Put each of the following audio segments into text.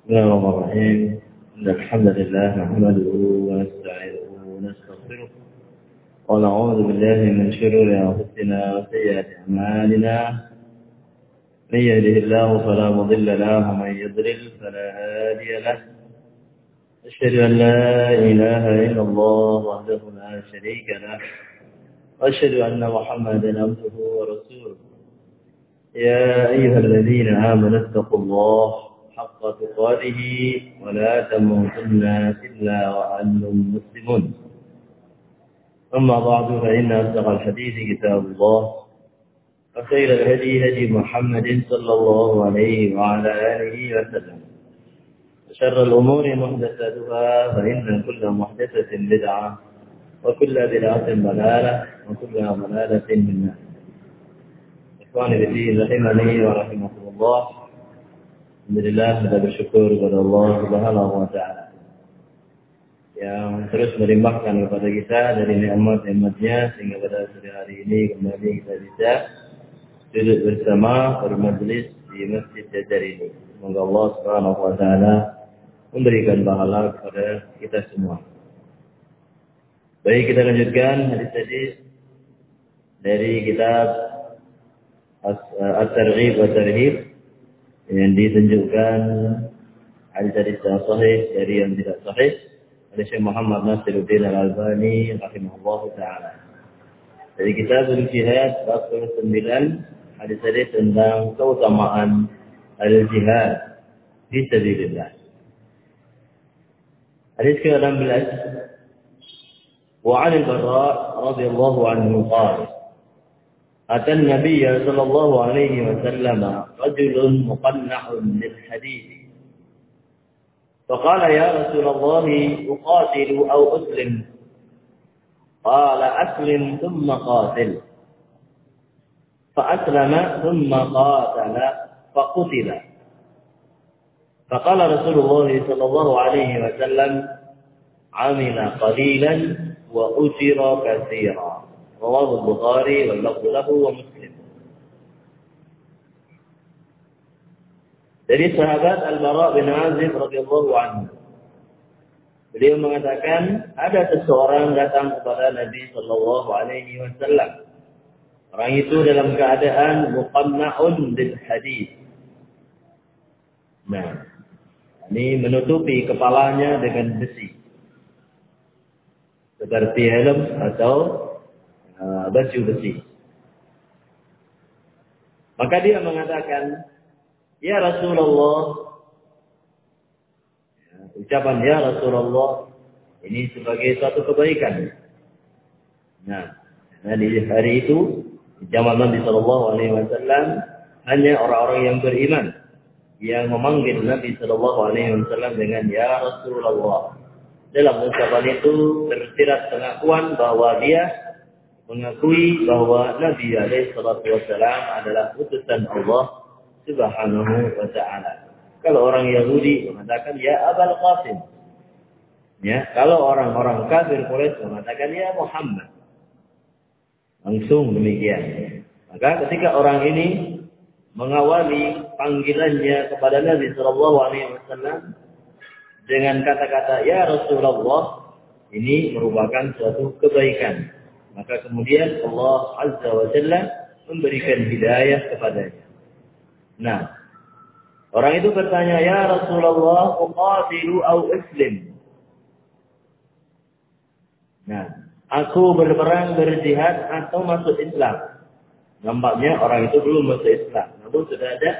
بسم الله الرحمن الرحيم. إن الحمد لله نحمده ونستعينه ونستغفره ونعوذ بالله من شرور أنفسنا وسيئات أعمالنا. من يهده الله فلا مضل له ومن يضلل فلا هادي له. أشهد أن لا إله إلا الله وحده لا شريك له. وأشهد أن محمدا عبده ورسوله. يا أيها الذين آمنوا اتقوا الله حق تقاته ولا تموتن إلا وأنتم مسلمون. أما بعد فإن أصدق الحديث كتاب الله وخير الهدي هدي محمد صلى الله عليه وعلى آله وسلم. وشر الأمور محدثاتها فإن كل محدثة بدعة وكل بدعة ضلالة وكل ضلالة في النار. إخواني الدين رحمني ورحمكم الله. Alhamdulillah kita bersyukur kepada Allah Subhanahu wa taala yang terus melimpahkan kepada kita dari nikmat-nikmatnya sehingga pada sore hari ini kembali kita bisa duduk bersama bermajlis di Masjid Jajar ini. Semoga Allah Subhanahu wa taala memberikan pahala kepada kita semua. Baik kita lanjutkan hadis tadi dari kitab At-Targhib wa Tarhib yang ditunjukkan hadis-hadis yang sahih dari yang tidak sahih oleh Syekh Muhammad Nasiruddin Al-Albani rahimahullah taala. Dari kitab Al-Jihad bab 9 hadis-hadis tentang keutamaan al-jihad di sabilillah. Hadis ke-16 وعن البراء رضي الله عنه قال أتى النبي صلى الله عليه وسلم رجل مقنع للحديث. فقال يا رسول الله أقاتل أو أسلم؟ قال أسلم ثم قاتل. فأسلم ثم قاتل فقتل. فقال رسول الله صلى الله عليه وسلم عمل قليلا وأجر كثيرا. رواه البخاري واللفظ له ومسلم Dari sahabat Al-Bara bin Azib radhiyallahu anhu. Beliau mengatakan ada seseorang datang kepada Nabi sallallahu alaihi wasallam. Orang itu dalam keadaan muqanna'un bil hadis. Nah, ini menutupi kepalanya dengan besi. Seperti helm atau uh, baju besi. Maka dia mengatakan, Ya Rasulullah, ya, ucapan Ya Rasulullah, ini sebagai suatu kebaikan. Nah, nah di hari itu, zaman Nabi Shallallahu Alaihi Wasallam, hanya orang-orang yang beriman yang memanggil Nabi Shallallahu Alaihi Wasallam dengan Ya Rasulullah. Dalam ucapan itu tersirat pengakuan bahwa dia mengakui bahwa Nabi alaihi wasallam adalah utusan Allah Subhanahu wa taala. Kalau orang Yahudi mengatakan ya Abul Qasim. Ya, kalau orang-orang kafir Quraisy mengatakan ya Muhammad. Langsung demikian. Maka ketika orang ini mengawali panggilannya kepada Nabi sallallahu alaihi wasallam dengan kata-kata ya Rasulullah ini merupakan suatu kebaikan. Maka kemudian Allah Azza wa Jalla memberikan hidayah kepadanya. Nah, orang itu bertanya, "Ya Rasulullah, uqatilu au islim?" Nah, aku berperang berjihad atau masuk Islam? Nampaknya orang itu belum masuk Islam, namun sudah ada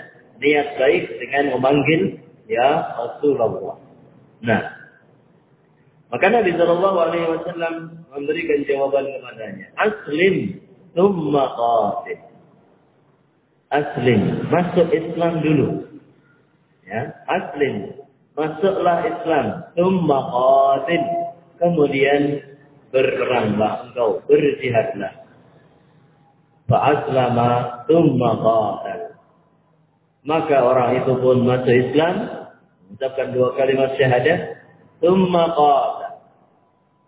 niat baik dengan memanggil ya Rasulullah. Nah, maka Nabi Shallallahu Alaihi Wasallam memberikan jawaban kepadanya, Aslim, thumma qatil. Aslim, masuk Islam dulu. Ya, aslim, masuklah Islam, thumma qatil. Kemudian berperanglah engkau, berjihadlah. Fa'aslama thumma qatil. Maka orang itu pun masuk Islam, mengucapkan dua kalimat syahadat, thumma qatil.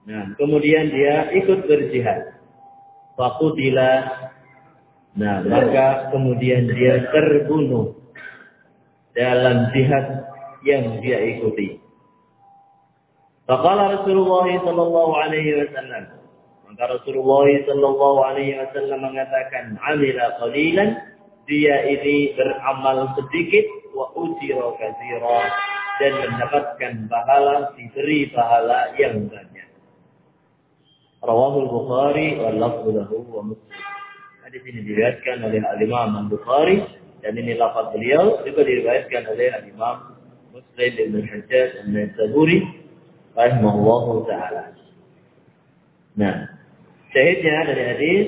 Nah, kemudian dia ikut berjihad. Fakutilah. Nah, maka kemudian dia terbunuh dalam jihad yang dia ikuti. Faqala Rasulullah sallallahu alaihi wasallam. Maka Rasulullah sallallahu alaihi wasallam mengatakan, "Amila qalilan" dia ini beramal sedikit wa ujira katsira dan mendapatkan pahala diberi pahala yang banyak. Rawahul Bukhari wa lafzu lahu wa Muslim. Hadis ini diriwayatkan oleh Al-Imam Al-Bukhari dan ini lafaz beliau juga diriwayatkan oleh Al-Imam Muslim bin Hajjaj An-Nasaburi rahimahullahu taala. Nah, syahidnya dari hadis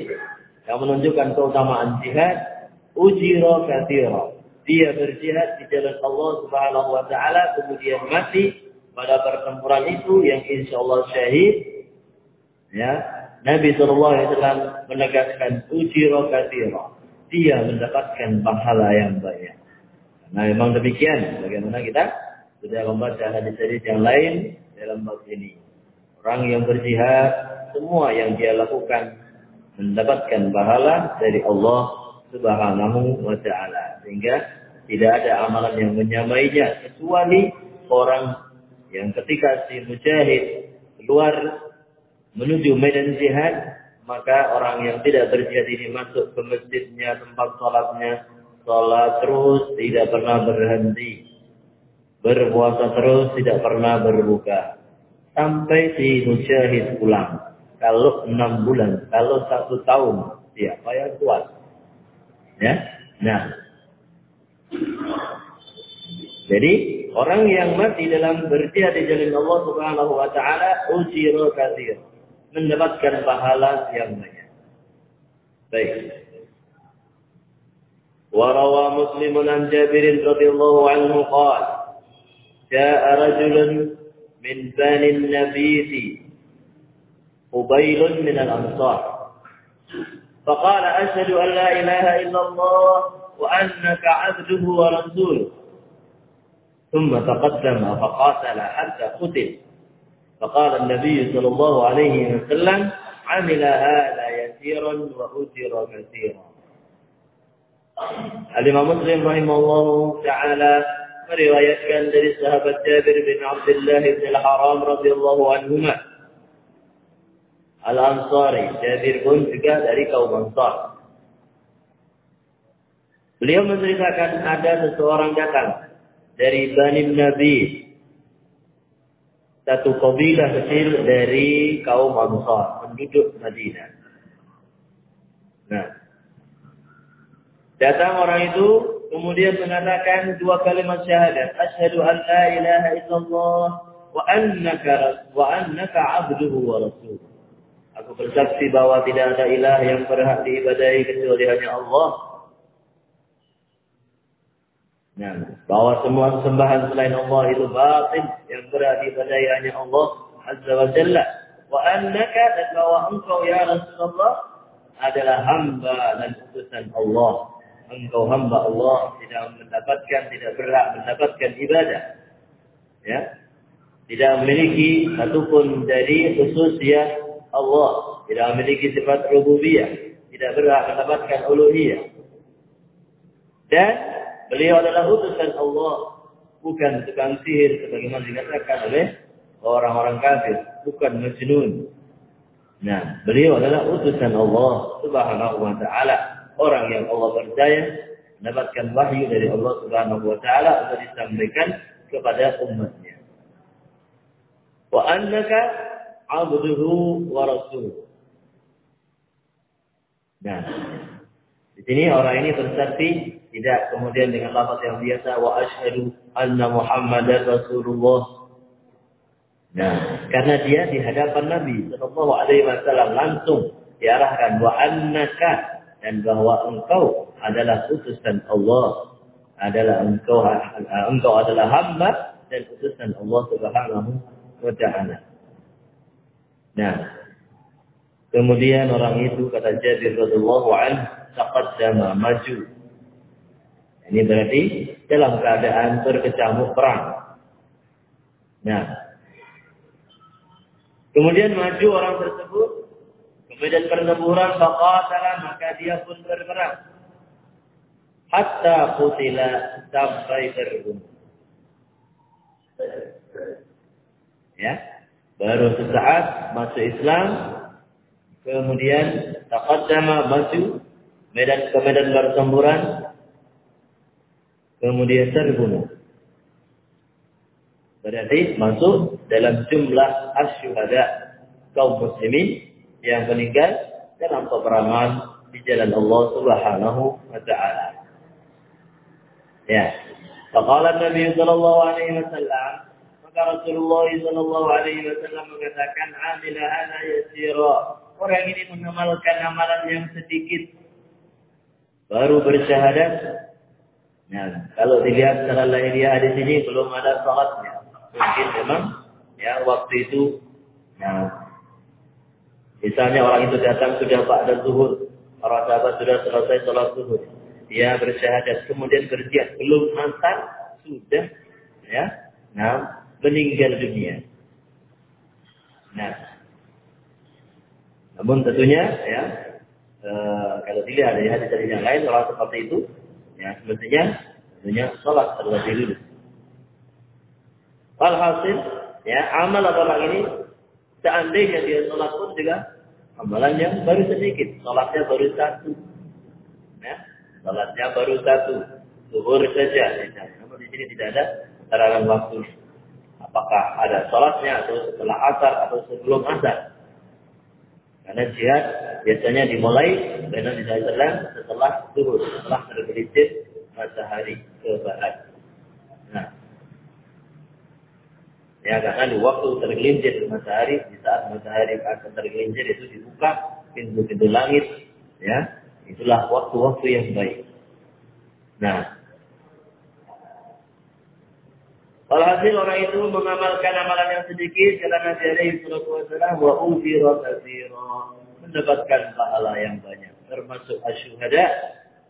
yang menunjukkan keutamaan jihad ujira katsira. Dia berjihad di jalan Allah Subhanahu wa taala kemudian mati pada pertempuran itu yang insya Allah syahid. Ya, Nabi Wasallam menegaskan ujira katsira. Dia mendapatkan pahala yang banyak. Nah, memang demikian. Bagaimana kita sudah membaca hadis-hadis yang lain dalam bab ini. Orang yang berjihad, semua yang dia lakukan mendapatkan pahala dari Allah Subhanahu wa taala. Sehingga tidak ada amalan yang menyamainya kecuali orang yang ketika si mujahid keluar menuju medan jihad, maka orang yang tidak berjihad ini masuk ke masjidnya, tempat sholatnya, sholat terus, tidak pernah berhenti. Berpuasa terus, tidak pernah berbuka. Sampai si mujahid pulang. Kalau enam bulan, kalau satu tahun, siapa yang kuat? Ya, nah. Jadi orang yang mati dalam berjihad di jalan Allah Subhanahu wa taala ujira katsir, mendapatkan pahala yang banyak. Baik. وروى مسلم عن جابر رضي الله عنه قال جاء رجل من بني النبيذ قبيل من الأنصار فقال أشهد أن لا إله إلا الله وأنك عبده ورسوله ثم تقدم فقاتل حتى قتل فقال النبي صلى الله عليه وسلم عمل هذا يسيرا وأجر مسيرا الإمام مسلم رحمه الله تعالى فرواية كان للسهب التابر بن عبد الله بن الحرام رضي الله عنهما. الأنصاري تابر بن جاء ذلك ومنصار Beliau menceritakan ada seseorang datang dari Bani Nabi Satu kabilah kecil dari kaum Ansar, penduduk Madinah. Nah, Datang orang itu kemudian mengatakan dua kalimat syahadat, asyhadu an la ilaha illallah wa annaka wa annaka abduhu wa rasuluh. Aku bersaksi bahwa tidak ada ilah yang berhak diibadahi kecuali hanya Allah. Nah, bahwa semua sembahan selain Allah itu batin yang berhak diibadahi hanya Allah Azza wa Jalla. Wa annaka dan bahwa engkau ya Rasulullah adalah hamba dan utusan Allah. Engkau hamba Allah tidak mendapatkan tidak berhak mendapatkan ibadah. Ya. Tidak memiliki satupun dari khususnya Allah. Tidak memiliki sifat rububiyah. Tidak berhak mendapatkan uluhiyah. Dan beliau adalah utusan Allah bukan tukang sihir sebagaimana dikatakan oleh orang-orang kafir bukan majnun nah beliau adalah utusan Allah subhanahu wa ta'ala orang yang Allah percaya mendapatkan wahyu dari Allah Subhanahu wa taala untuk disampaikan kepada umatnya. Wa annaka 'abduhu wa rasuluh. Nah, di sini orang ini bersaksi tidak kemudian dengan lafaz yang biasa wa asyhadu anna Muhammadar Rasulullah. Nah, karena dia di hadapan Nabi sallallahu alaihi wasallam langsung diarahkan wa annaka dan bahwa engkau adalah utusan Allah adalah engkau engkau adalah hamba dan utusan Allah Subhanahu wa taala. Nah, kemudian orang itu kata Jabir radhiyallahu anhu taqaddama maju. Ini berarti dalam keadaan berkecamuk perang. Nah, kemudian maju orang tersebut Kemudian pertempuran faqatala maka dia pun berperang. Hatta kutila sampai terbunuh. Ya, baru sesaat masuk Islam, kemudian taqaddama maju medan ke medan pertempuran, kemudian terbunuh. Berarti masuk dalam jumlah asyuhada kaum muslimin yang meninggal dalam peperangan di jalan Allah Subhanahu wa taala. Ya. Faqala Nabi sallallahu alaihi wasallam, maka Rasulullah sallallahu alaihi wasallam mengatakan, "Amila ana yasira." Orang ini mengamalkan amalan yang sedikit baru bersyahadat. Nah, kalau dilihat secara lahiriah di sini belum ada salatnya. Mungkin memang ya waktu itu nah misalnya orang itu datang sudah pada zuhur, para sahabat sudah selesai sholat zuhur. Dia bersyahadat kemudian berjihad belum asar sudah ya. Nah meninggal dunia. Nah. Namun tentunya ya e, kalau dilihat dari hadis dari yang lain orang seperti itu ya semestinya tentunya sholat terlebih dulu Alhasil ya amal orang ini seandainya dia sholat pun juga amalan yang baru sedikit sholatnya baru satu ya Salatnya baru satu, zuhur saja. Namun di sini tidak ada tataran waktu. Apakah ada salatnya atau setelah asar atau sebelum asar? Karena jihad biasanya dimulai dengan Islam setelah zuhur, setelah tergelincir matahari ke barat. Nah, ya karena di waktu tergelincir matahari, di saat matahari akan tergelincir itu dibuka pintu-pintu langit, ya Itulah waktu-waktu yang baik. Nah, hasil orang itu mengamalkan amalan yang sedikit karena Nabi alaihi wasallam wa ujira katsira mendapatkan pahala yang banyak termasuk asyhada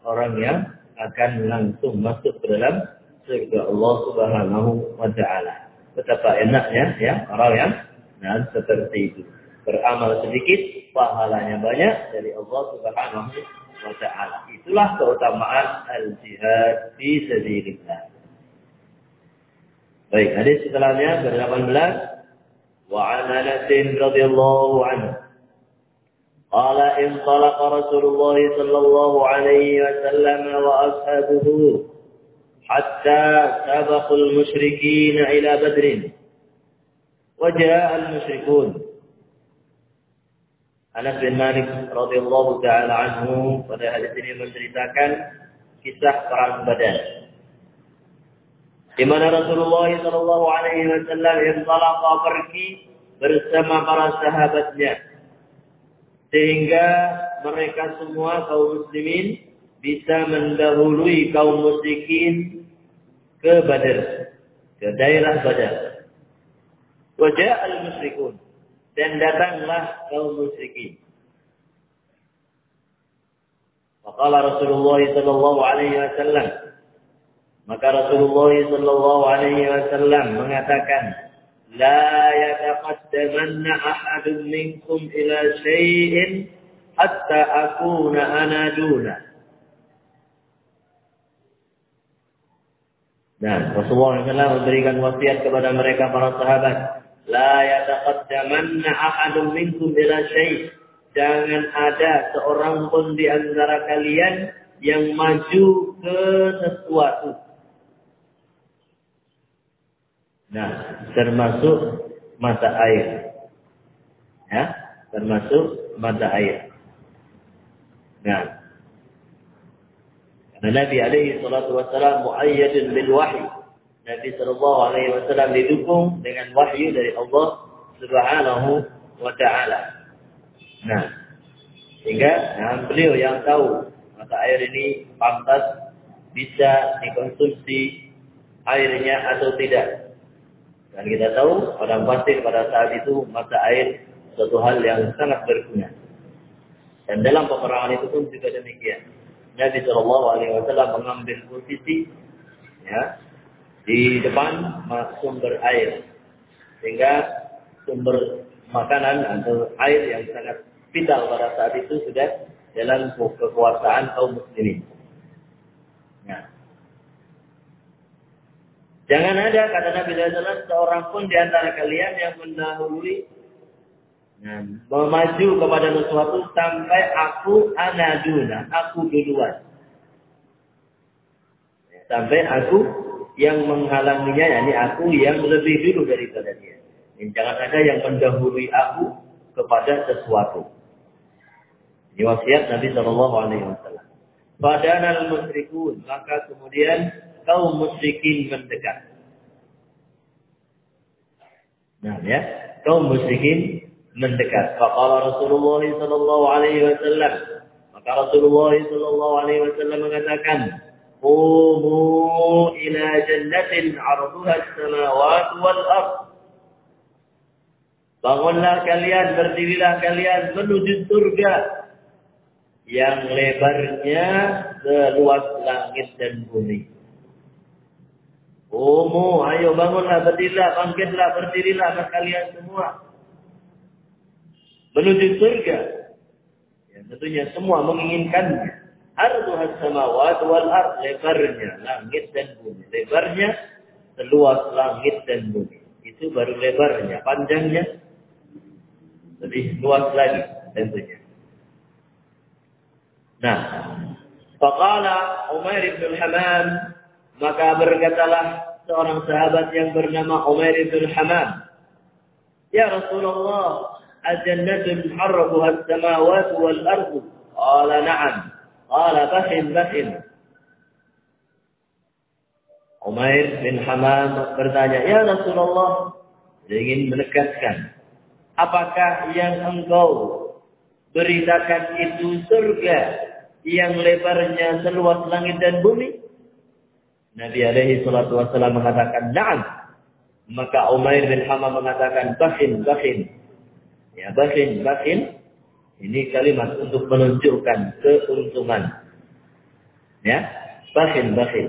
orang yang akan langsung masuk ke dalam surga Allah Subhanahu wa taala. Betapa enaknya ya orang yang nah seperti itu. Beramal sedikit pahalanya banyak dari Allah Subhanahu wa ta'ala. Itulah keutamaan al-jihad fi sabilillah. Baik, hadis setelahnya ke-18 wa an Anas radhiyallahu anhu قال انطلق رسول الله صلى الله عليه وسلم وأصحابه حتى سبقوا المشركين إلى بدر وجاء المشركون Anas bin Malik radhiyallahu taala anhu pada hadis ini menceritakan kisah perang Badar. Di mana Rasulullah sallallahu alaihi wasallam yang talaqa pergi bersama para sahabatnya sehingga mereka semua kaum muslimin bisa mendahului kaum musyrikin ke Badar, ke daerah Badar. Wajah al-musyrikun dan datanglah kaum musyrikin. Maka Rasulullah sallallahu alaihi wasallam maka Rasulullah sallallahu alaihi wasallam mengatakan la yataqaddamanna ahadun minkum ila syai'in hatta akuna ana duna Dan Rasulullah SAW memberikan wasiat kepada mereka para sahabat La yataqaddamanna ahadun minkum ila syai' Jangan ada seorang pun di antara kalian yang maju ke sesuatu. Nah, termasuk mata air. Ya, termasuk mata air. Nah, karena Nabi alaihi salatu wassalam muayyadun bil wahyi. Nabi Shallallahu Alaihi Wasallam didukung dengan wahyu dari Allah Subhanahu Wa Taala. Nah, sehingga nah, beliau yang tahu mata air ini pantas bisa dikonsumsi airnya atau tidak. Dan kita tahu orang pasti pada saat itu mata air suatu hal yang sangat berguna. Dan dalam peperangan itu pun juga demikian. Nabi Shallallahu Alaihi Wasallam mengambil posisi ya di depan sumber air. Sehingga sumber makanan atau air yang sangat vital pada saat itu sudah dalam kekuasaan kaum muslimin. Nah. Jangan ada kata Nabi SAW seorang pun di antara kalian yang mendahului nah, memaju kepada sesuatu sampai aku anaduna, aku duluan. Sampai aku yang menghalanginya, yakni aku yang lebih dulu daripada dia. Jangan ada yang mendahului aku kepada sesuatu. Ini wasiat Nabi Shallallahu Alaihi Wasallam. Padahal musyrikun, maka kemudian kaum musyrikin mendekat. Nah ya, kaum musyrikin mendekat. Faqala Rasulullah sallallahu alaihi wasallam. Maka Rasulullah sallallahu alaihi wasallam mengatakan, "Qumu ila jannatin 'arduha as-samawati wal ard." Bangunlah kalian, berdirilah kalian menuju surga yang lebarnya seluas langit dan bumi. Umu, ayo bangunlah, berdirilah, bangkitlah, berdirilah kalian semua. Menuju surga. Ya, tentunya semua menginginkannya. Arduhas samawat wal ard. Lebarnya langit dan bumi. Lebarnya seluas langit dan bumi. Itu baru lebarnya. Panjangnya lebih luas lagi tentunya. Nah, Faqala Umair bin Hamam maka berkatalah seorang sahabat yang bernama Umair bin Hamam. Ya Rasulullah, al-jannatu harrabuha as-samawati wal ardu. Qala na'am. Qala bahin bahin. Umair bin Hamam bertanya, Ya Rasulullah, dia ingin menegaskan, apakah yang engkau beritakan itu surga yang lebarnya seluas langit dan bumi? Nabi alaihi salatu wassalam mengatakan na'am. Maka Umair bin Hamam mengatakan bahin, bahin. Ya, bahin, bahin. Ini kalimat untuk menunjukkan keuntungan. Ya, bahin, bahin.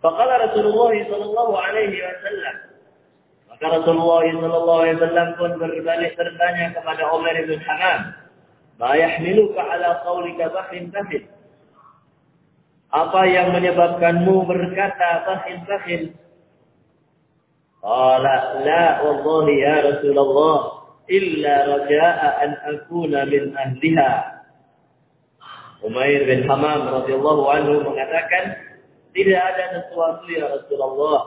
Faqala Rasulullah sallallahu alaihi wasallam maka Rasulullah sallallahu alaihi wasallam pun berbalik bertanya kepada Umar bin Hamam, "Ma yahmiluka ala qawlika bahin bahin?" Apa yang menyebabkanmu berkata bakhil-bakhil? Qala la wallahi ya Rasulullah illa raja'a an akuna min ahliha. Umair bin Hamam radhiyallahu anhu mengatakan tidak ada sesuatu ya Rasulullah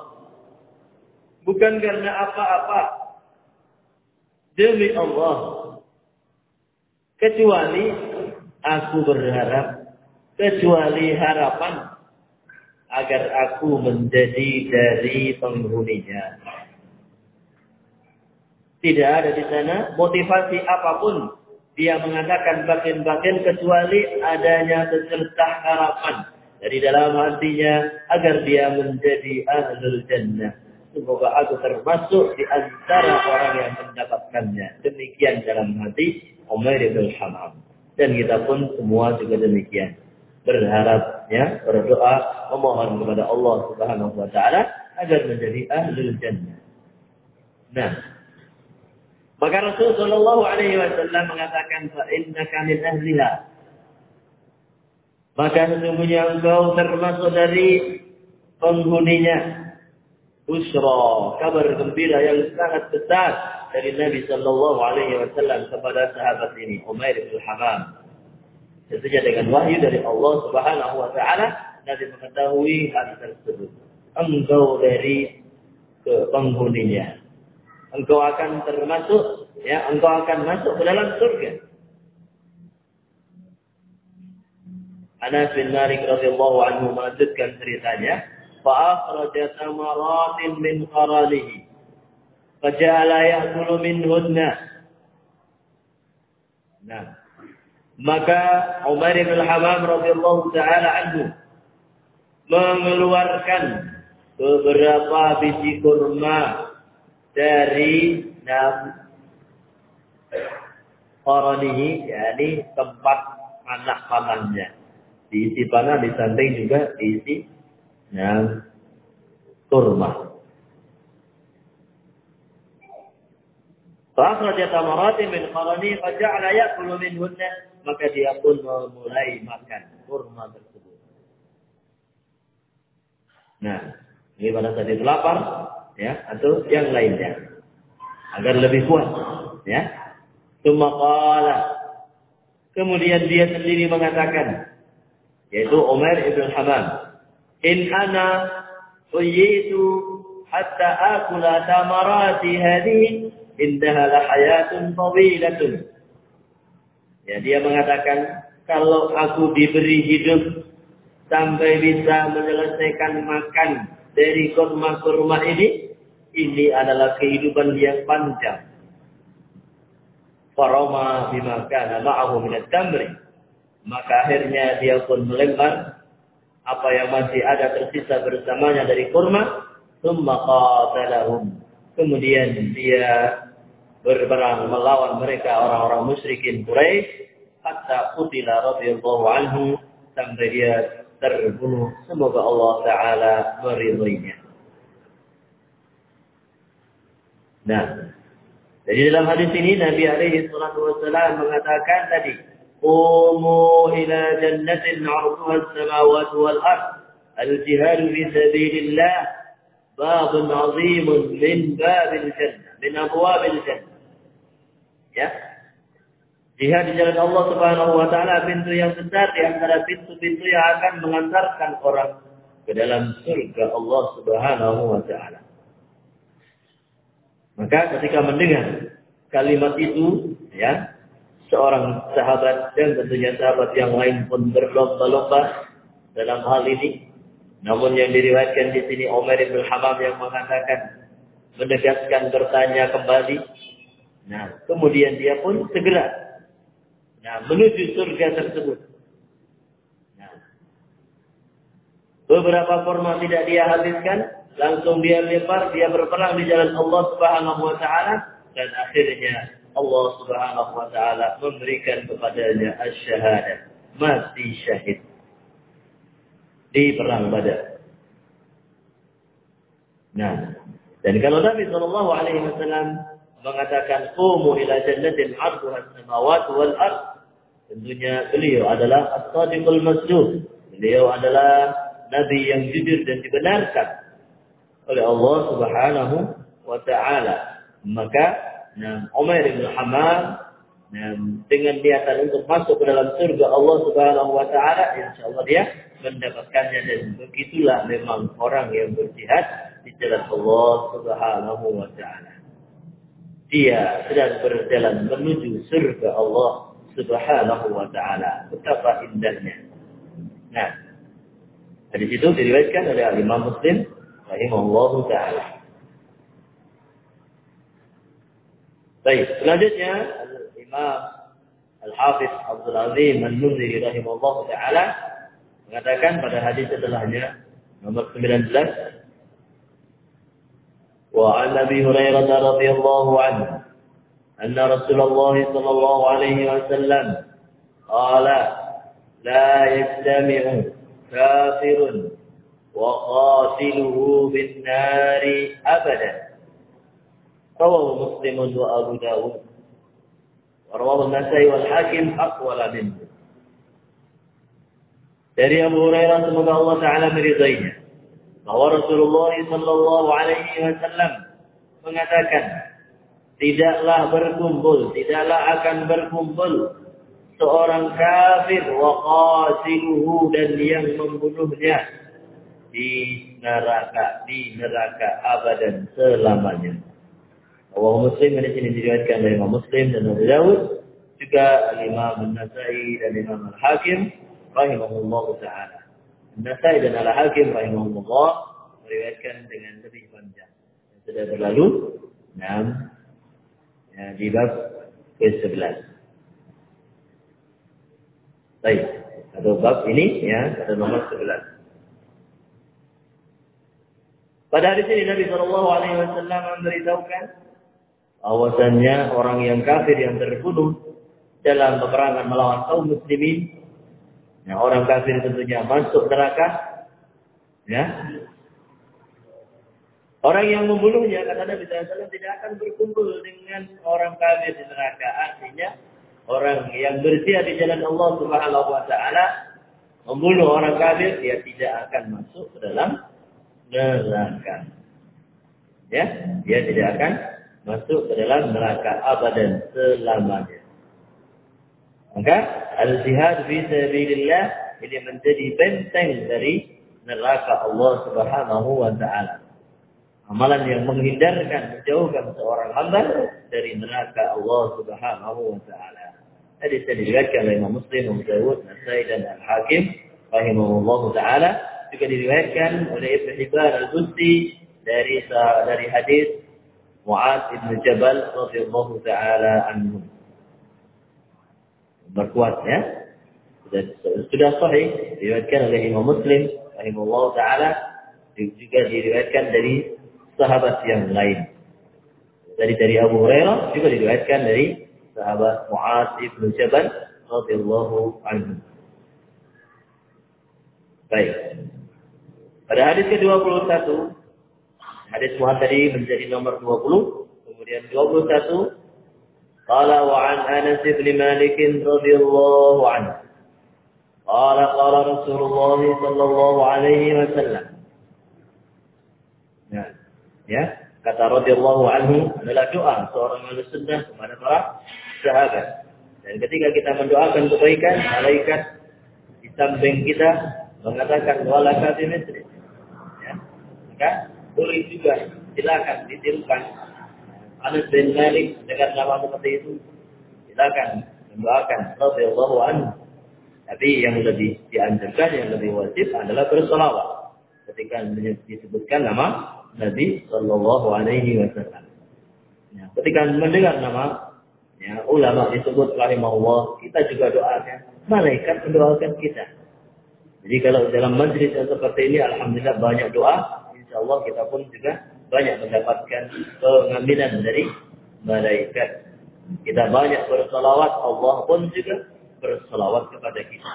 bukan karena apa-apa demi Allah kecuali aku berharap kecuali harapan agar aku menjadi dari penghuninya. Tidak ada di sana motivasi apa pun dia mengatakan bagian-bagian kecuali adanya secerca harapan dari dalam hatinya agar dia menjadi ahlul jannah. Semoga aku termasuk di antara orang yang mendapatkannya. Demikian dalam hati Umar bin Hamam. Dan kita pun semua juga demikian berharap ya berdoa memohon kepada Allah Subhanahu wa taala agar menjadi ahlul jannah. Nah, maka Rasul sallallahu alaihi wasallam mengatakan fa innaka min ahliha. Maka sesungguhnya engkau termasuk dari penghuninya. Usra, kabar gembira yang sangat besar dari Nabi sallallahu alaihi wasallam kepada sahabat ini, Umair bin Hamam. Tentunya dengan wahyu dari Allah Subhanahu wa taala Nabi mengetahui hal tersebut. Engkau dari ke penghuninya. Engkau akan termasuk ya, engkau akan masuk ke dalam surga. Anas bin Malik radhiyallahu anhu melanjutkan ceritanya, fa akhraja tamaratin min qaranihi. Faja'ala ya'kulu minhunna. Nah, maka Umar bin Al-Hamam radhiyallahu taala anhu mengeluarkan beberapa biji kurma dari nam koronihi, yakni tempat anak pamannya. Diisi panah, di samping juga diisi nam kurma. Rasulullah Tamarati min qarani faja'ala min minhunna maka dia pun memulai makan kurma tersebut. Nah, ini pada saat itu lapar, ya, atau yang lainnya. Agar lebih kuat, ya. Tumakala. Kemudian dia sendiri mengatakan, yaitu Umar ibn Hamam, In ana uyitu hatta akula tamarati hadhihi indaha lahayatun tawilatun. Ya, dia mengatakan, kalau aku diberi hidup sampai bisa menyelesaikan makan dari kurma-kurma ini, ini adalah kehidupan yang panjang. Faroma bima kana ma'ahu minat tamri. Maka akhirnya dia pun melempar apa yang masih ada tersisa bersamanya dari kurma. Thumma qatalahum. Kemudian dia berperang melawan mereka orang-orang musyrikin Quraisy hatta qutila radhiyallahu anhu sampai dia terbunuh. Semoga Allah Ta'ala meridhoinya. Nah, jadi dalam hadis ini Nabi alaihi salatu wassalam mengatakan tadi, "Qumu ila jannatin 'arduha as-samawati wal ard." Al-jihad fi sabilillah babun 'azimun min babil jannah, min abwabil jannah. Ya, Jihad di jalan Allah Subhanahu wa taala pintu yang besar di antara pintu-pintu yang akan mengantarkan orang ke dalam surga Allah Subhanahu wa taala. Maka ketika mendengar kalimat itu, ya, seorang sahabat dan tentunya sahabat yang lain pun berlomba-lomba dalam hal ini. Namun yang diriwayatkan di sini Umar bin Hamam yang mengatakan menegaskan bertanya kembali. Nah, kemudian dia pun segera Nah, menuju surga tersebut. Nah, beberapa forma tidak dia habiskan, langsung dia lempar, dia berperang di jalan Allah Subhanahu wa taala dan akhirnya Allah Subhanahu wa taala memberikan kepadanya asy-syahadah, mati syahid di perang Badar. Nah, dan kalau Nabi Shallallahu alaihi wasallam mengatakan qumu ila jannatin 'arduha as-samawati wal ard. Tentunya beliau adalah as-sadiqul masduq beliau adalah nabi yang jujur dan dibenarkan oleh Allah Subhanahu wa taala. Maka nah, Umar bin Hammam nah, dengan niatan untuk masuk ke dalam surga Allah Subhanahu wa taala insyaallah dia mendapatkannya. Dan begitulah memang orang yang berjihad di jalan Allah Subhanahu wa taala dia sedang berjalan menuju surga Allah Subhanahu wa taala. Betapa indahnya. Nah, dari situ diriwayatkan oleh Imam Muslim rahimahullah taala. Baik, selanjutnya Imam Al-Hafiz Abdul Azim Al-Munziri rahimahullah taala mengatakan pada hadis setelahnya nomor 19 وعن أبي هريرة رضي الله عنه أن رسول الله صلى الله عليه وسلم قال لا يجتمع كافر وقاتله بالنار أبدا. رواه مسلم وأبو داود. ورواه النسائي والحاكم أقوال منه. dari Abu Hurairah semoga Allah Ta'ala meridainya. Bahwa Rasulullah Shallallahu Alaihi Wasallam mengatakan tidaklah berkumpul, tidaklah akan berkumpul seorang kafir wa qasiluhu dan yang membunuhnya di neraka, di neraka abadan selamanya. Allah Muslim di sini diriwayatkan dari Imam Muslim dan Abu Dawud, juga Imam An-Nasai dan Imam Al-Hakim rahimahullah taala. Nasai dan Al-Hakim rahimahullah meriwayatkan dengan lebih panjang. Yang sudah berlalu, enam ya, di bab ke-11. Baik, atau bab ini ya, pada nomor 11. Pada hari ini Nabi Shallallahu Alaihi Wasallam memberitahukan bahwasannya orang yang kafir yang terbunuh dalam peperangan melawan kaum muslimin Ya, orang kafir tentunya masuk neraka. Ya. Orang yang membunuhnya kata Nabi SAW tidak akan berkumpul dengan orang kafir di neraka. Artinya orang yang berjihad di jalan Allah Subhanahu wa taala membunuh orang kafir dia tidak akan masuk ke dalam neraka. Ya, dia tidak akan masuk ke dalam neraka abadan selamanya. Maka al-jihad fi sabilillah ini menjadi benteng dari neraka Allah Subhanahu wa taala. Amalan yang menghindarkan, menjauhkan seorang hamba dari neraka Allah Subhanahu wa taala. Hadis yang diriwayatkan oleh Imam Muslim, Abu Dawud, Nasai dan Al-Hakim rahimahullah taala juga diriwayatkan oleh Ibnu Hibban Al-Busti dari dari hadis Mu'ad bin Jabal radhiyallahu taala anhu. Berkuat ya. Sudah, sudah sahih diriwayatkan oleh Imam Muslim rahimahullah taala juga diriwayatkan dari sahabat yang lain. Dari dari Abu Hurairah juga diriwayatkan dari sahabat Mu'ad bin Jabal radhiyallahu anhu. Baik. Pada hadis ke-21 hadis Mu'ad tadi menjadi nomor 20, kemudian 21 Qala wa an Anas bin Malik radhiyallahu anhu قال قال رسول الله صلى الله عليه وسلم ya, ya kata radhiyallahu anhu adalah doa seorang ahli sunnah kepada para sahabat dan ketika kita mendoakan kebaikan malaikat di samping kita mengatakan wala katimithri ya maka boleh juga silakan ditirukan Anas bin Malik dengan nama seperti itu silakan mendoakan radhiyallahu anhu tapi yang lebih dianjurkan, yang lebih wajib adalah bersolawat. Ketika disebutkan nama Nabi Shallallahu Alaihi Wasallam. Ya, ketika mendengar nama ya, ulama disebut rahimahullah, kita juga doakan. Malaikat mendoakan kita. Jadi kalau dalam majlis yang seperti ini, alhamdulillah banyak doa. Insya Allah kita pun juga banyak mendapatkan pengambilan dari malaikat. Kita banyak bersalawat, Allah pun juga bersalawat kepada kita.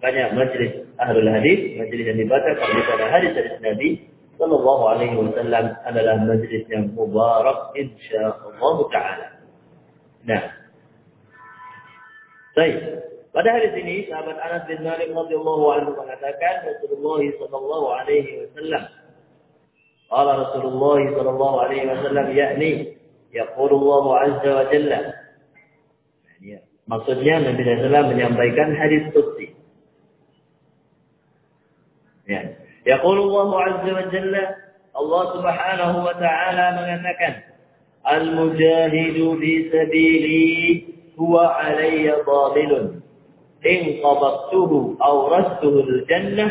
Banyak majlis ahlul hadis, majlis yang dibaca pada hadis dari Nabi Sallallahu Alaihi Wasallam adalah majlis yang mubarak insyaallah taala. Nah, baik. Pada hari ini sahabat Anas bin Malik radhiyallahu anhu mengatakan Rasulullah sallallahu alaihi wasallam Qala Rasulullah sallallahu alaihi wasallam yakni yaqulu Allah azza wa Maksudnya Nabi SAW menyampaikan hadis Qudsi. Ya. Yaqulullah Azza wa Allah Subhanahu wa taala mengatakan Al-mujahidu sabili huwa alayya dhabilun in qabattuhu aw rastuhu al-jannah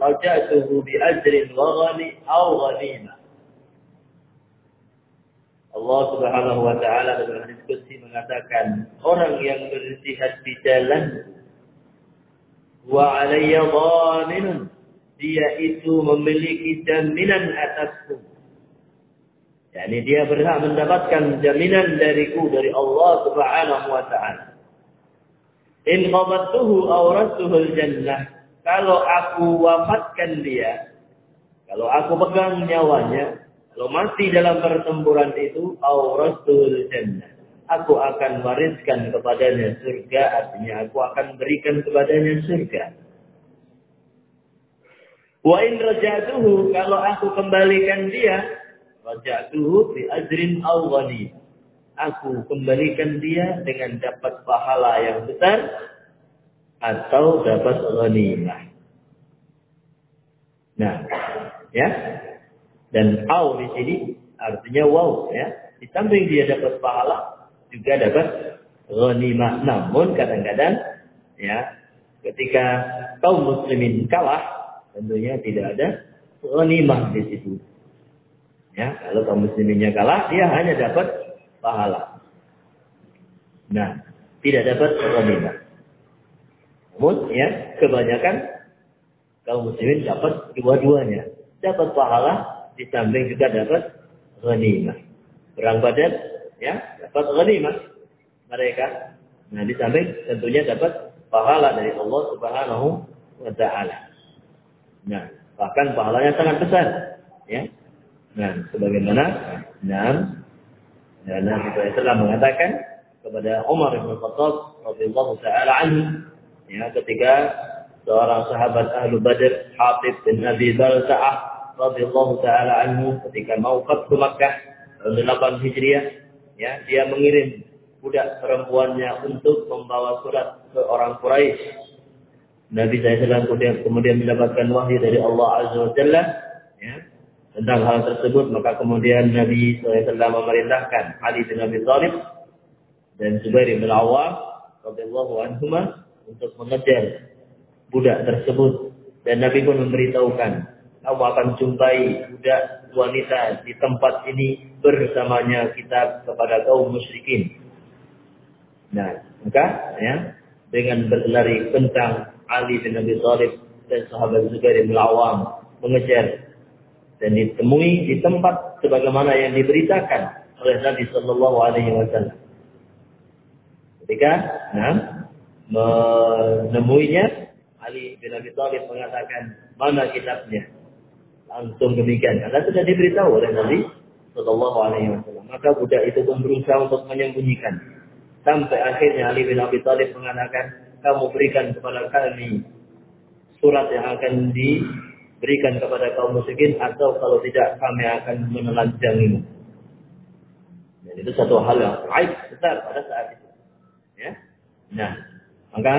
ajrin wa ghani aw ghanimah Allah Subhanahu wa taala dalam hadis qudsi mengatakan, orang yang berjihad di jalan wa alayya dhaminun, dia itu memiliki jaminan atasku. Yani dia berhak mendapatkan jaminan dariku dari Allah Subhanahu wa taala. In qabattuhu awratuhu jannah. Kalau aku wafatkan dia, kalau aku pegang nyawanya, kalau mati dalam pertempuran itu, auratul jannah. Aku akan wariskan kepadanya surga, artinya aku akan berikan kepadanya surga. Wa in rajatuhu, kalau aku kembalikan dia, rajatuhu bi ajrin awwani. Aku kembalikan dia dengan dapat pahala yang besar atau dapat ghanimah. Nah, ya, dan au di sini artinya wow ya. Di samping dia dapat pahala juga dapat ghanimah. Namun kadang-kadang ya ketika kaum muslimin kalah tentunya tidak ada ghanimah di situ. Ya, kalau kaum musliminnya kalah dia hanya dapat pahala. Nah, tidak dapat ghanimah. Namun ya kebanyakan kaum muslimin dapat dua-duanya. Dapat pahala di samping juga dapat ghanimah. Perang Badar ya, dapat ghanimah mereka. Nah, di samping tentunya dapat pahala dari Allah Subhanahu wa taala. Nah, bahkan pahalanya sangat besar, ya. Nah, sebagaimana nah, dan Nabi telah mengatakan kepada Umar bin Khattab radhiyallahu taala anhu ya ketika seorang sahabat ahlu Badr, Hatib bin Abi Balta'ah radhiyallahu taala anhu ketika mau ke Makkah tahun 8 Hijriah, ya, dia mengirim budak perempuannya untuk membawa surat ke orang Quraisy. Nabi SAW kemudian, kemudian mendapatkan wahyu dari Allah Azza wa Jalla ya, tentang hal tersebut. Maka kemudian Nabi SAW memerintahkan Ali bin Abi Thalib dan Zubair bin Awam radhiyallahu anhuma untuk mengejar budak tersebut dan Nabi pun memberitahukan kamu akan jumpai budak wanita di tempat ini bersamanya kita kepada kaum musyrikin. Nah, maka ya dengan berlari kencang Ali bin Abi Thalib dan sahabat Zubair Awam mengejar dan ditemui di tempat sebagaimana yang diberitakan oleh Nabi Shallallahu Alaihi Wasallam. Ketika nah, menemuinya Ali bin Abi Thalib mengatakan, mana kitabnya? Langsung demikian. Karena sudah diberitahu oleh Nabi Sallallahu Alaihi Wasallam. Maka budak itu pun berusaha untuk menyembunyikan. Sampai akhirnya Ali bin Abi Thalib mengatakan, kamu berikan kepada kami surat yang akan diberikan kepada kaum musyrikin atau kalau tidak kami akan menelanjangimu. Dan itu satu hal yang baik besar pada saat itu. Ya. Nah, maka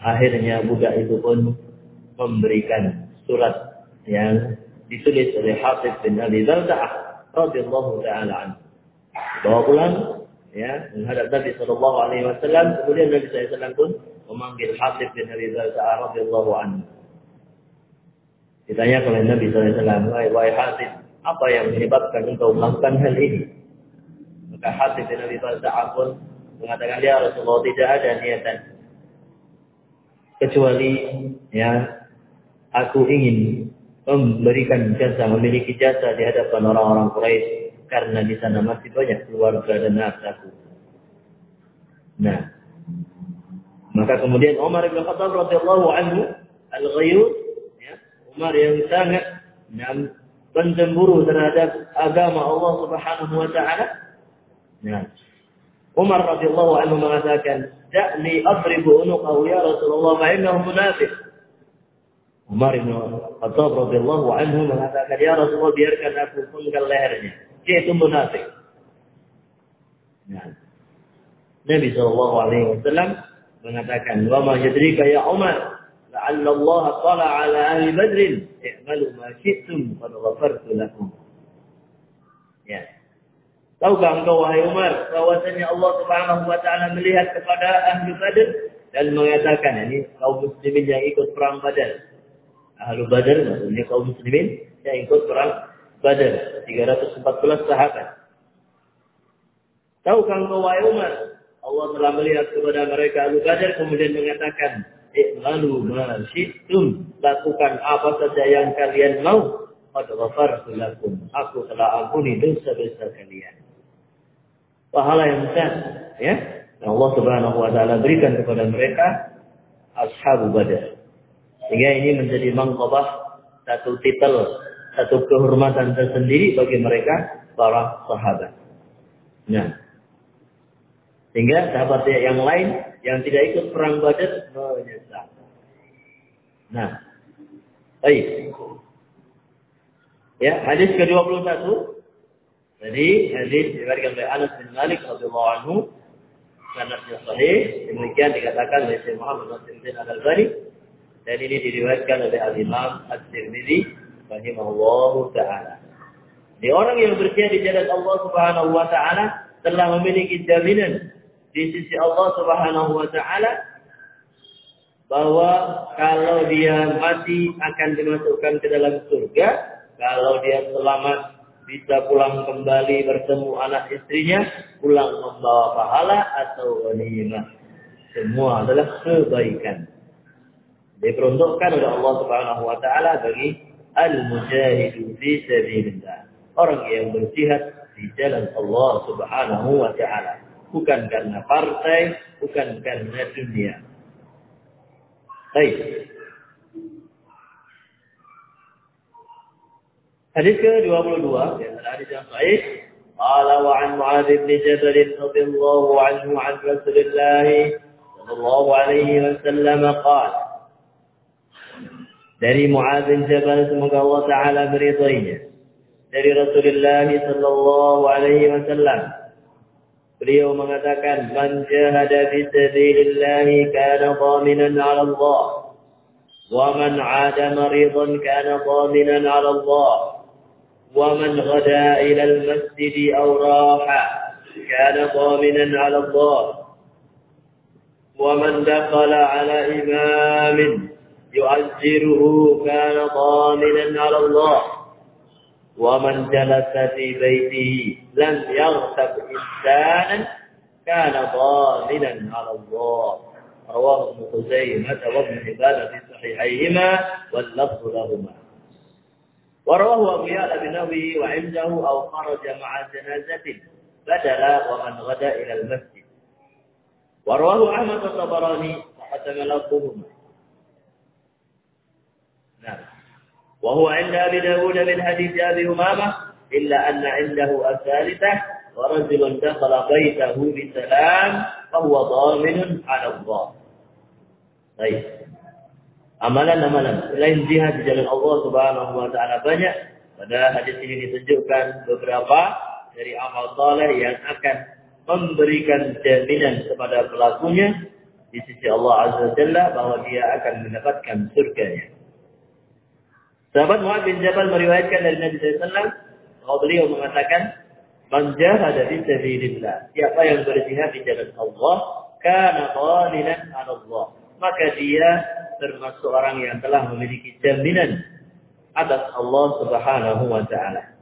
akhirnya budak itu pun memberikan surat yang ditulis oleh Hafiz bin Abi Zalza'ah radhiyallahu taala anhu. Bawa pulang ya menghadap Nabi sallallahu alaihi wasallam kemudian Nabi sallallahu pun memanggil Hafiz bin Abi Zalza'ah radhiyallahu anhu. Ditanya oleh Nabi SAW, wahai, wahai Hafiz, apa yang menyebabkan engkau melakukan hal ini? Maka Hafiz bin Abi Zalza'ah pun mengatakan, ya Rasulullah tidak ada niatan kecuali ya aku ingin memberikan jasa, memiliki jasa di hadapan orang-orang Quraisy karena di sana masih banyak keluarga dan aku. Nah, maka kemudian Umar bin Khattab radhiyallahu anhu al-ghayur ya, Umar yang sangat yang pencemburu terhadap agama Allah Subhanahu wa taala. Nah, Umar radhiyallahu anhu mengatakan, da'ni adribu unuqahu ya Rasulullah fa innahu munafiq. Umar bin Khattab radhiyallahu anhu mengatakan, "Ya Rasulullah, biarkan aku penggal lehernya. Dia itu munafik." Nah. Nabi sallallahu alaihi wasallam mengatakan, "Wa ma yadrika ya Umar, la'alla Allah tala 'ala ahli Badr, i'malu ma syi'tum qad ghafartu lakum." Ya. Tahukah engkau wahai Umar bahwasanya Allah Subhanahu wa taala melihat kepada ahli Badar dan mengatakan ini kaum muslimin yang ikut perang Badar. Ahli Badar maksudnya kaum muslimin yang ikut perang Badar 314 sahabat. Tahukah engkau wahai Umar Allah telah melihat kepada mereka ahli Badar kemudian mengatakan I'malu ma lakukan apa saja yang kalian mau ghafartu lakum aku telah ampuni dosa-dosa kalian pahala yang besar ya. Yang Allah Subhanahu wa taala berikan kepada mereka ashabu badar. Sehingga ini menjadi mangkabah satu titel satu kehormatan tersendiri bagi mereka para sahabat. Nah. Sehingga sahabat yang lain yang tidak ikut perang badar menyesal. Nah. Baik. Ya hadis ke-21 jadi hadis diriwayatkan oleh Anas bin Malik radhiyallahu anhu sanadnya sahih demikian dikatakan oleh Syekh Muhammad Nasiruddin Al-Albani dan ini diriwayatkan oleh Al-Imam At-Tirmidzi rahimahullahu taala. Di orang yang berjihad di jalan Allah Subhanahu wa taala telah memiliki jaminan di sisi Allah Subhanahu wa taala bahwa kalau dia mati akan dimasukkan ke dalam surga, kalau dia selamat bisa pulang kembali bertemu anak istrinya, pulang membawa pahala atau ghanimah. Semua adalah kebaikan. Diperuntukkan oleh Allah Subhanahu wa taala bagi al-mujahidu fi sabilillah. Orang yang berjihad di jalan Allah Subhanahu wa taala, bukan karena partai, bukan karena dunia. Baik. Hadis ke-22 adalah hadis yang sahih. Qala wa an Mu'adz bin Jabal radhiyallahu anhu an Rasulillah sallallahu alaihi wasallam qala dari Mu'adz bin Jabal semoga Allah taala meridainya dari Rasulullah sallallahu alaihi wasallam beliau mengatakan man jahada fi sabilillah kana dhaminan 'ala Allah wa man 'ada maridan kana dhaminan 'ala Allah man ghada ila al-masjid aw raha kana dhaminan 'ala Allah ومن دخل على إمام يؤجره كان ضامنا على الله. ومن جلس في بيته لم يغتب إنسانا كان ضامنا على الله. رواه ابن خزيمة وابن حبان في صحيحيهما واللفظ لهما. ورواه أبو يعلى بنوي وعنده أو خرج مع جنازة بدل ومن غدا إلى المسجد. ورواه أحمد الطبراني وختم لفظهما. نعم. وهو عند أبي داود من حديث أبي أمامة إلا أن عنده الثالثة ورجل دخل بيته بسلام فهو ضامن على الله. طيب. Amalan-amalan selain jihad di jalan Allah Subhanahu wa taala banyak. Pada hadis ini ditunjukkan beberapa dari amal saleh yang akan memberikan jaminan kepada pelakunya di sisi Allah Azza wa Jalla bahwa dia akan mendapatkan surganya. Sahabat Mu'ad bin Jabal meriwayatkan dari Nabi SAW bahwa beliau mengatakan Man jahada fi sabilillah. Siapa yang berjihad di jalan Allah, kana qalilan Allah. Maka dia termasuk orang yang telah memiliki jaminan atas Allah Subhanahu wa taala.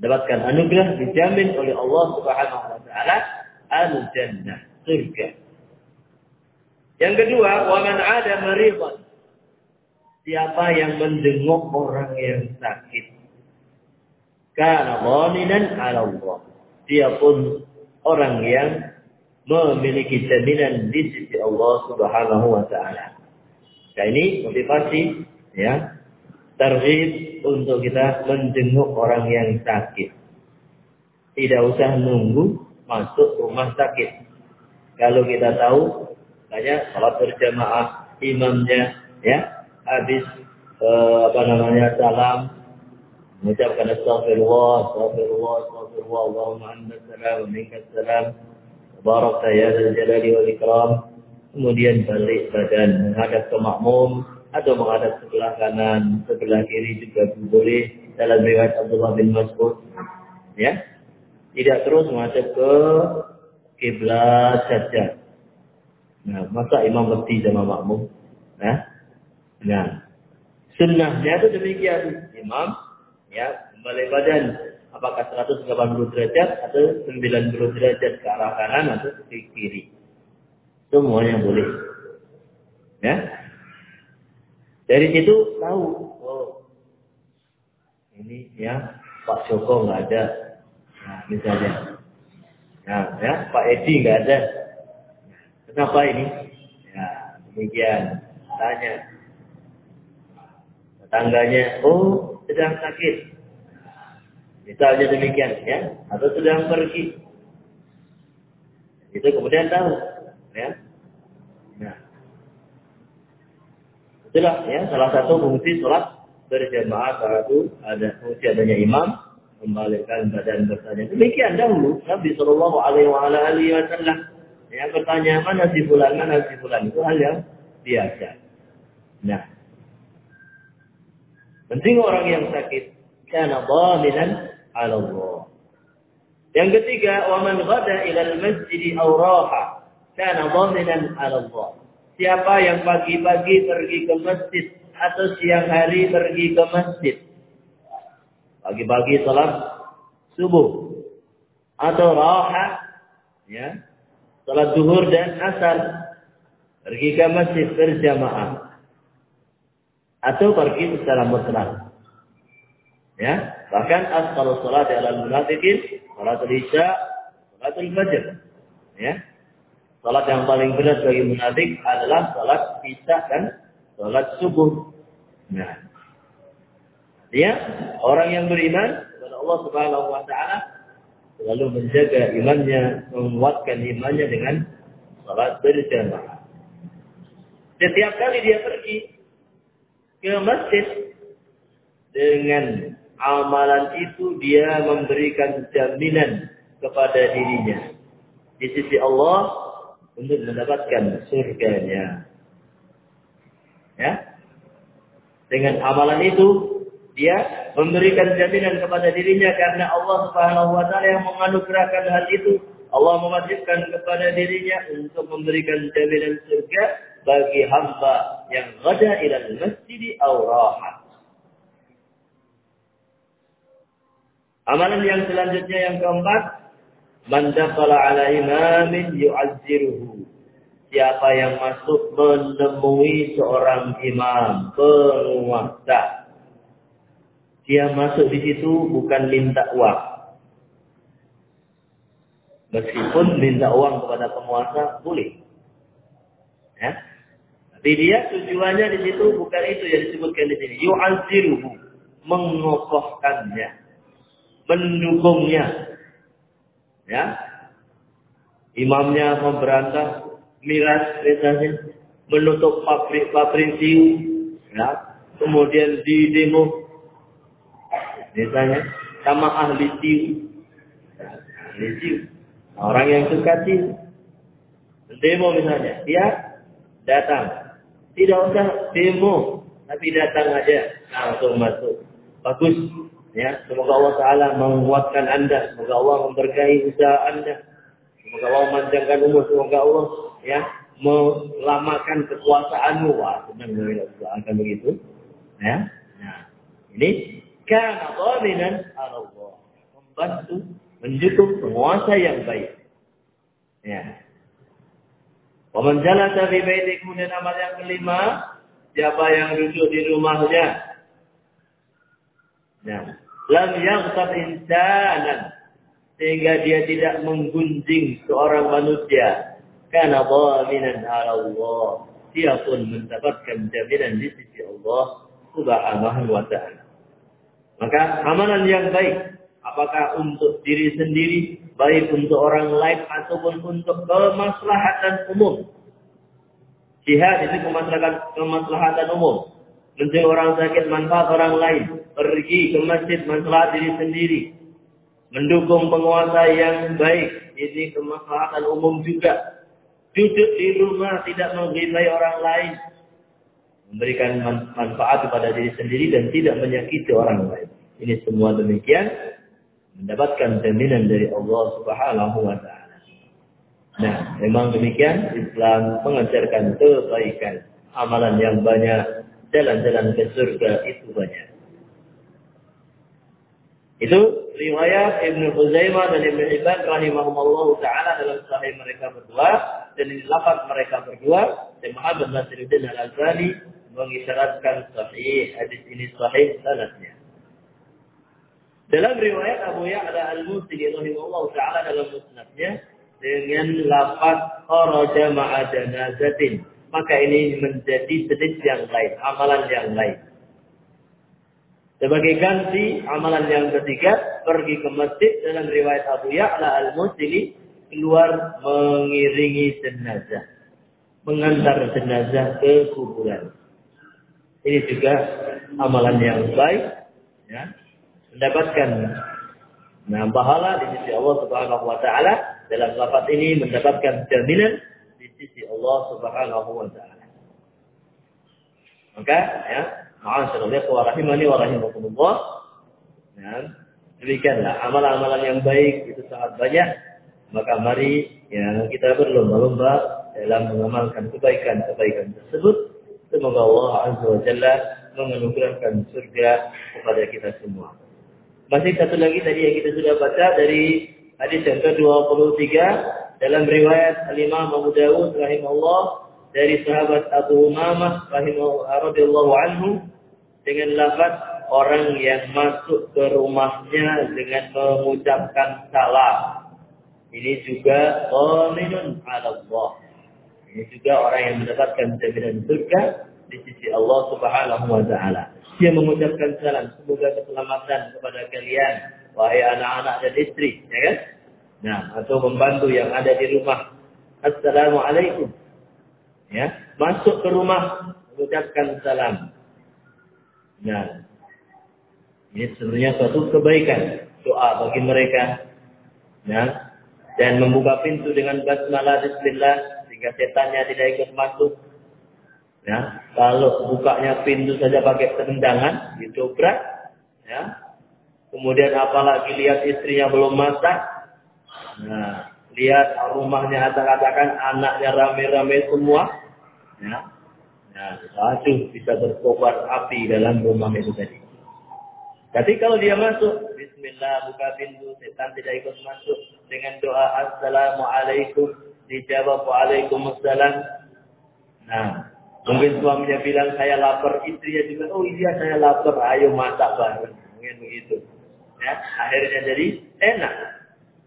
Mendapatkan anugerah dijamin oleh Allah Subhanahu wa taala al-jannah, surga. Yang kedua, wa man 'ada maridan. Siapa yang menjenguk orang yang sakit. Karena dhaminan 'ala Allah. Dia pun orang yang memiliki jaminan di sisi Allah Subhanahu wa taala. Nah ini motivasi ya terhib untuk kita menjenguk orang yang sakit. Tidak usah nunggu masuk rumah sakit. Kalau kita tahu banyak salat berjamaah imamnya ya habis eh, apa namanya salam mengucapkan astagfirullah astagfirullah astagfirullah Allahumma anta salam minka salam barakta ya jalali wal ikram kemudian balik badan menghadap ke makmum atau menghadap sebelah kanan, sebelah kiri juga boleh dalam riwayat Abdullah bin Mas'ud. Ya. Tidak terus menghadap ke kiblat saja. Nah, masa imam berhenti sama makmum? Nah, nah, sunnahnya itu demikian. Imam, ya, kembali badan apakah 180 derajat atau 90 derajat ke arah kanan atau ke kiri. Semuanya boleh. Ya. Dari situ tahu, oh, ini ya Pak Joko nggak ada, nah, misalnya. Nah, ya Pak Edi nggak ada. Kenapa ini? Ya, demikian. Tanya. Tetangganya, oh sedang sakit. Misalnya demikian, ya, atau sedang pergi. Itu kemudian tahu, ya. Nah, itulah ya salah satu fungsi sholat berjamaah saat itu ada fungsi adanya imam membalikkan badan bertanya. Demikian dahulu Nabi Shallallahu Alaihi Wasallam yang bertanya mana si fulan mana si fulan itu hal yang biasa. Nah, penting orang yang sakit karena dhaminan ala Allah. Yang ketiga, wa man ghada ila al-masjid aw raha kana dhaminan 'ala Allah. Siapa yang pagi-pagi pergi ke masjid atau siang hari pergi ke masjid. Pagi-pagi salat subuh atau raha ya. Salat zuhur dan asar pergi ke masjid berjamaah atau pergi secara mutlak. Ya, bahkan asqalu salat ala munafiqin salatul isya, salatul fajr. Ya, Salat yang paling benar bagi munafik adalah salat isya dan salat subuh. Nah, dia orang yang beriman kepada Allah Subhanahu wa taala selalu menjaga imannya, menguatkan imannya dengan salat berjamaah. Setiap kali dia pergi ke masjid dengan amalan itu dia memberikan jaminan kepada dirinya di sisi Allah untuk mendapatkan surganya. Ya. Dengan amalan itu dia memberikan jaminan kepada dirinya karena Allah Subhanahu wa taala yang menganugerahkan hal itu. Allah mewajibkan kepada dirinya untuk memberikan jaminan surga bagi hamba yang gada ila masjid aw rahat. Amalan yang selanjutnya yang keempat, man dakhala ala imamin yu'azziruhu. Siapa yang masuk menemui seorang imam, penguasa. Dia masuk di situ bukan minta uang. Meskipun minta uang kepada penguasa boleh. Ya. Tapi dia tujuannya di situ bukan itu yang disebutkan di sini. Yu'azziruhu. Mengokohkannya mendukungnya. Ya. Imamnya memberantas miras misalnya, menutup pabrik-pabrik siu, ya. Kemudian di demo misalnya sama ahli siu. Ahli siu. Orang yang suka siu. Demo misalnya, dia datang. Tidak usah demo, tapi datang aja langsung masuk. Bagus, Ya, semoga Allah Taala menguatkan anda, semoga Allah memberkahi usaha anda, semoga Allah memanjangkan umur, semoga Allah ya melamakan kekuasaanmu. Wah, senang akan begitu. Ya, nah ini karena dhaminan Allah membantu mendukung penguasa yang baik. Ya. Waman jalasa fi baiti kemudian amal yang kelima, siapa yang duduk di rumahnya Nah, lam yaghtab insanan. Sehingga dia tidak menggunjing seorang manusia. Karena dhaminan Allah. Dia pun mendapatkan jaminan di sisi Allah Subhanahu wa taala. Maka amalan yang baik apakah untuk diri sendiri baik untuk orang lain ataupun untuk kemaslahatan umum? Jihad itu kemaslahatan kemaslahatan umum mencari orang sakit manfaat orang lain pergi ke masjid masalah diri sendiri. Mendukung penguasa yang baik. Ini kemaslahatan umum juga. Duduk di rumah tidak menggibai orang lain. Memberikan manfaat kepada diri sendiri dan tidak menyakiti orang lain. Ini semua demikian. Mendapatkan jaminan dari Allah subhanahu wa ta'ala. Nah, memang demikian Islam mengajarkan kebaikan. Amalan yang banyak. Jalan-jalan ke surga itu banyak. Itu riwayat Ibnu Khuzaimah dan Ibnu Hibban rahimahumullah taala dalam sahih mereka berdua dan ini lafaz mereka berdua dan Muhammad Nasiruddin Al-Albani mengisyaratkan sahih hadis ini sahih sanadnya. Dalam riwayat Abu Ya'la Al-Musili rahimahullah taala dalam musnadnya dengan lafaz kharaja ma'a janazatin maka ini menjadi jenis yang lain, amalan yang lain. Sebagai ganti amalan yang ketiga, pergi ke masjid dalam riwayat Abu Ya'la al-Musili keluar mengiringi jenazah. Mengantar jenazah ke kuburan. Ini juga amalan yang baik. Ya. Mendapatkan nah, pahala di sisi Allah Subhanahu wa taala dalam lafaz ini mendapatkan jaminan sisi Allah Subhanahu wa taala. Maka ya, Ma'asyiral ikhwah rahimani wa rahimakumullah. Ya, demikianlah amalan-amalan yang baik itu sangat banyak. Maka mari ya kita berlomba-lomba dalam mengamalkan kebaikan-kebaikan tersebut. Semoga Allah Azza wa Jalla menganugerahkan surga kepada kita semua. Masih satu lagi tadi yang kita sudah baca dari hadis yang ke-23 dalam riwayat Al-Imam Abu Dawud rahimahullah dari sahabat Abu Umamah rahimahullah radhiyallahu anhu dengan lafaz orang yang masuk ke rumahnya dengan mengucapkan salam. Ini juga qaminun ala Allah. Ini juga orang yang mendapatkan jaminan surga di sisi Allah Subhanahu wa taala. Dia mengucapkan salam, semoga keselamatan kepada kalian wahai anak-anak dan istri, ya kan? Nah, atau membantu yang ada di rumah. Assalamualaikum. Ya, masuk ke rumah mengucapkan salam. Nah, ini sebenarnya suatu kebaikan doa bagi mereka. Ya. Dan membuka pintu dengan basmalah bismillah sehingga setannya tidak ikut masuk. Ya, kalau bukanya pintu saja pakai tendangan, ditobrak, ya. Kemudian apalagi lihat istrinya belum masak. Nah, lihat rumahnya katakan anaknya rame-rame semua. Ya. Nah, aduh bisa berkobar api dalam rumah itu tadi. Tapi kalau dia masuk, Bismillah buka pintu, setan tidak ikut masuk dengan doa Assalamualaikum, dijawab Waalaikumsalam. Nah, mungkin suaminya bilang saya lapar, istrinya juga, oh iya saya lapar, ayo masak bareng. Mungkin begitu. Ya, akhirnya jadi enak.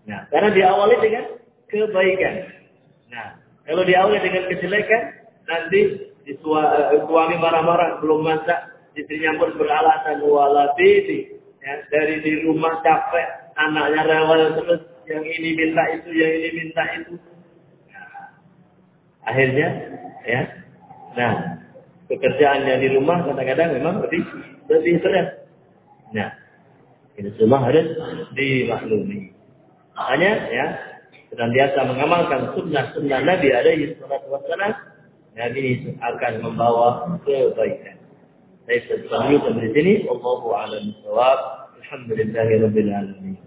Nah, karena diawali dengan kebaikan. Nah, kalau diawali dengan kejelekan, nanti suami marah-marah belum masak, istrinya pun beralasan wala bibi ya, dari di rumah capek anaknya rewel terus yang ini minta itu yang ini minta itu. Nah, akhirnya ya nah pekerjaannya di rumah kadang-kadang memang lebih lebih berat. Nah ini semua harus dimaklumi Makanya ya senantiasa mengamalkan sunnah-sunnah Nabi alaihi salatu wassalam, Nabi itu akan membawa kebaikan. Saya selanjutnya di sini, Allahu a'lam bishawab. Alhamdulillahirabbil alamin.